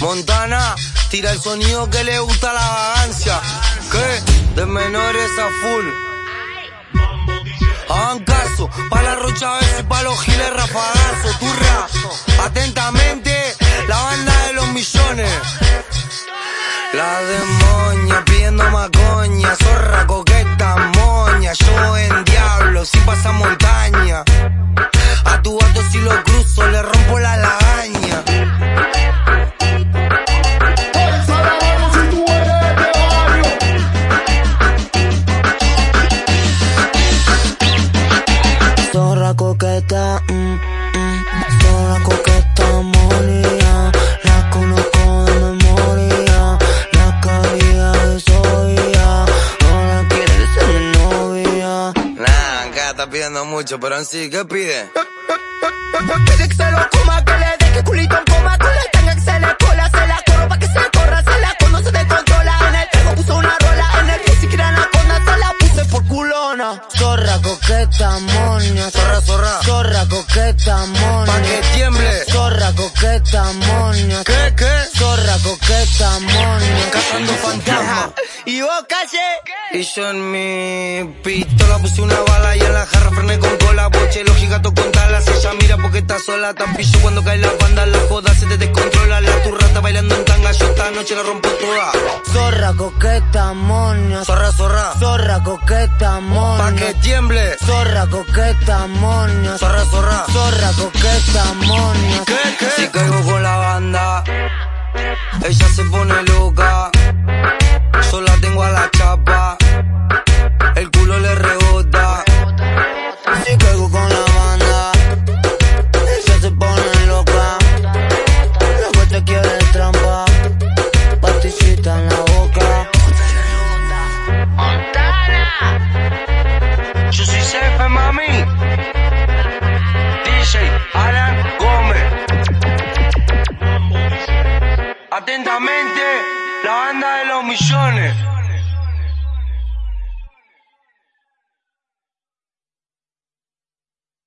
Montana, tira el sonido que le gusta la vagancia. ¿Qué? De menores a full. Hagan caso, pa' la rocha beso y pa' los giles rafagazo, turra. Atentamente, la banda de los millones. La demonia pidiendo macoña, zorra coqueta, moña, coqueta, mm, mm, zorra coqueta, monía. La conozco de memoria, la caída de Sofía. Ahora quiere ser mi novia. Nah, acá está pidiendo mucho, pero en sí, ¿qué pide? Pide que se lo coma, que le dé que culito Zorra coqueta, moña, Zorra, zorra, zorra coqueta, pa' moña. que tiemble. Zorra coqueta, moña. ¿Qué, qué? Zorra coqueta, moña. Cazando fantasmas. Y vos calle. Y yo en mi pistola puse una bala y en la jarra frené con cola. Boche, lógica, to con talas. Ella mira porque está sola. Tan pillo cuando cae la banda. La joda se te descontrola. La turra está bailando en tanga. Yo esta noche la rompo toda. Zorra coqueta, moña. Zorra, zorra, Zorra coqueta, pa' que tiemble. Zorra coqueta, moña. Zorra, zorra. Zorra coqueta, moña. ¿Qué, qué? Si caigo con la banda, ella se pone la banda de los millones.